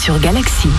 sur Galaxy.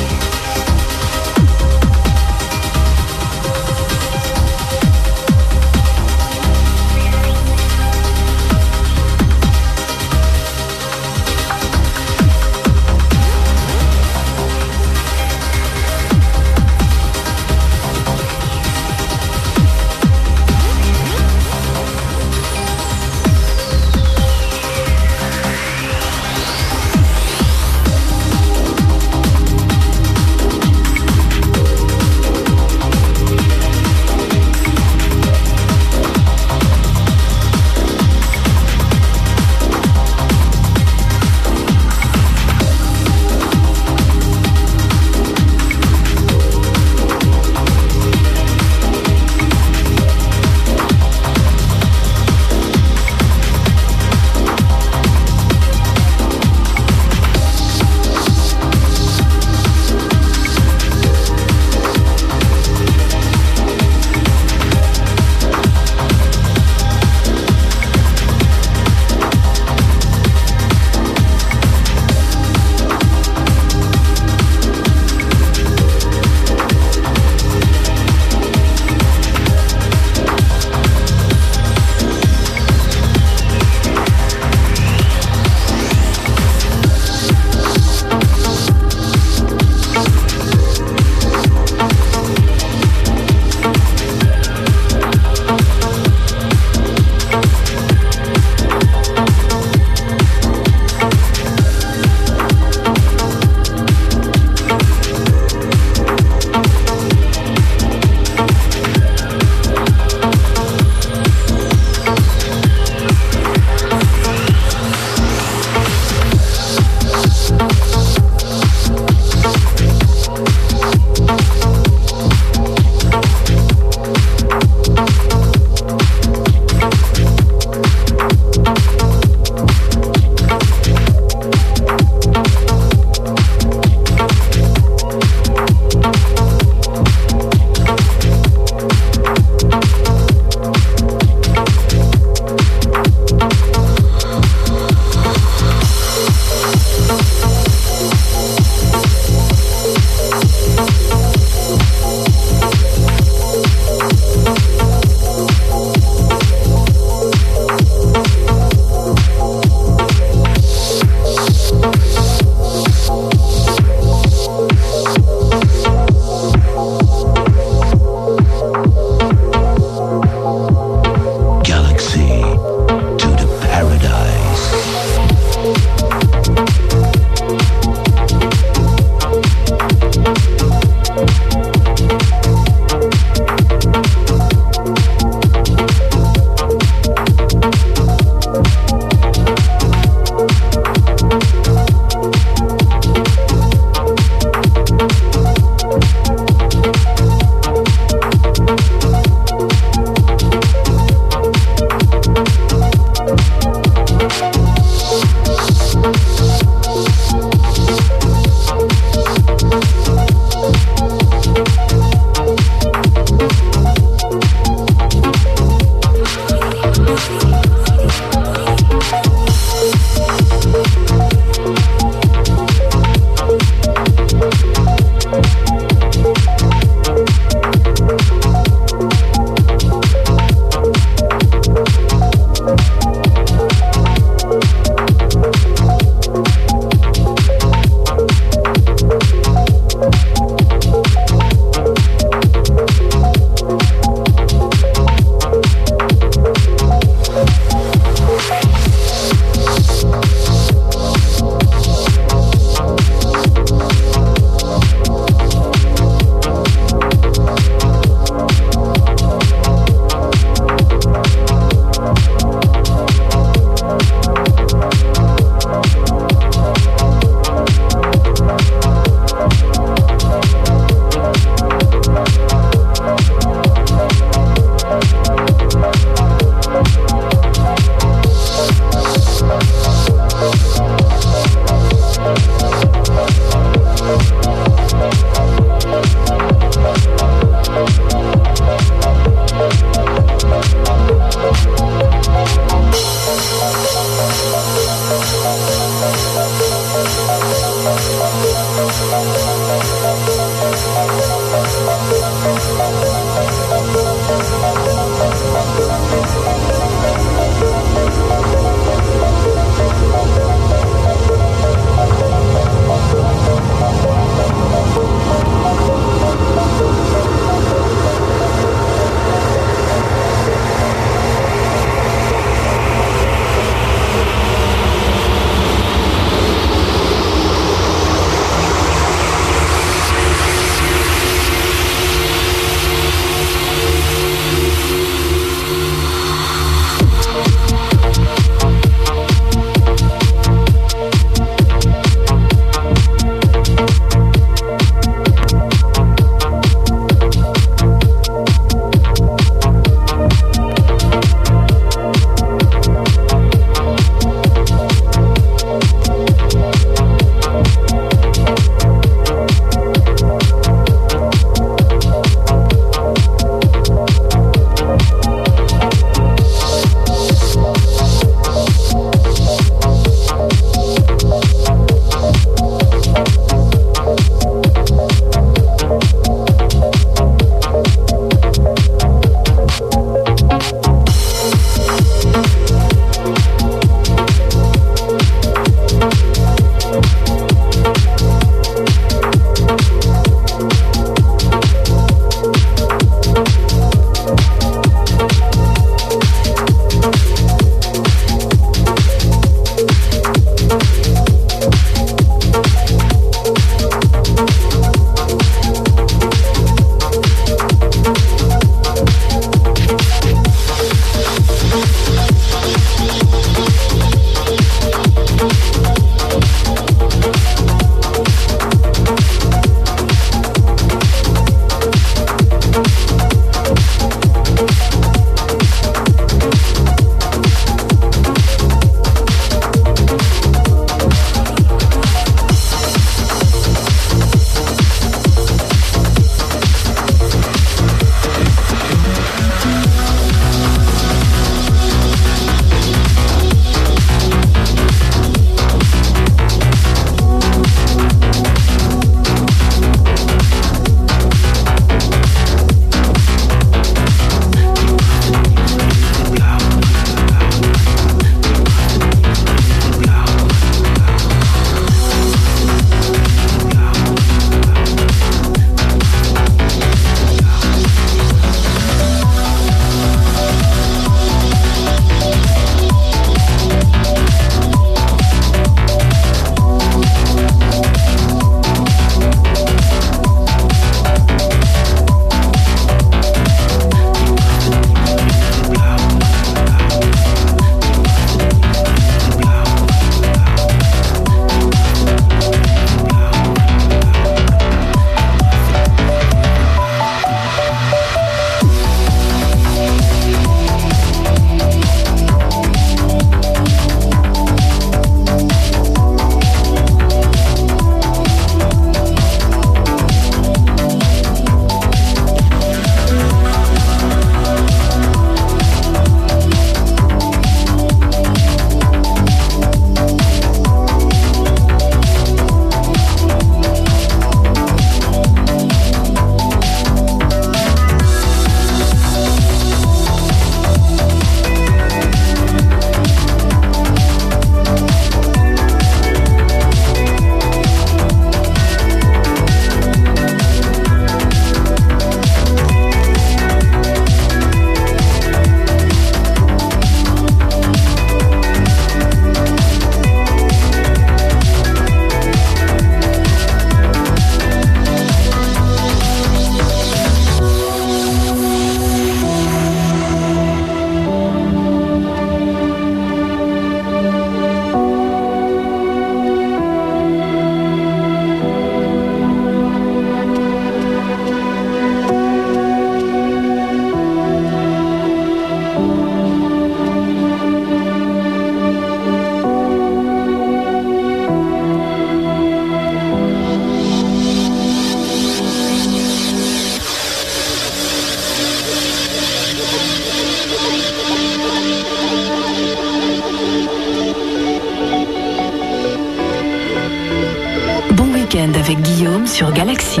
Avec Guillaume sur Galaxy.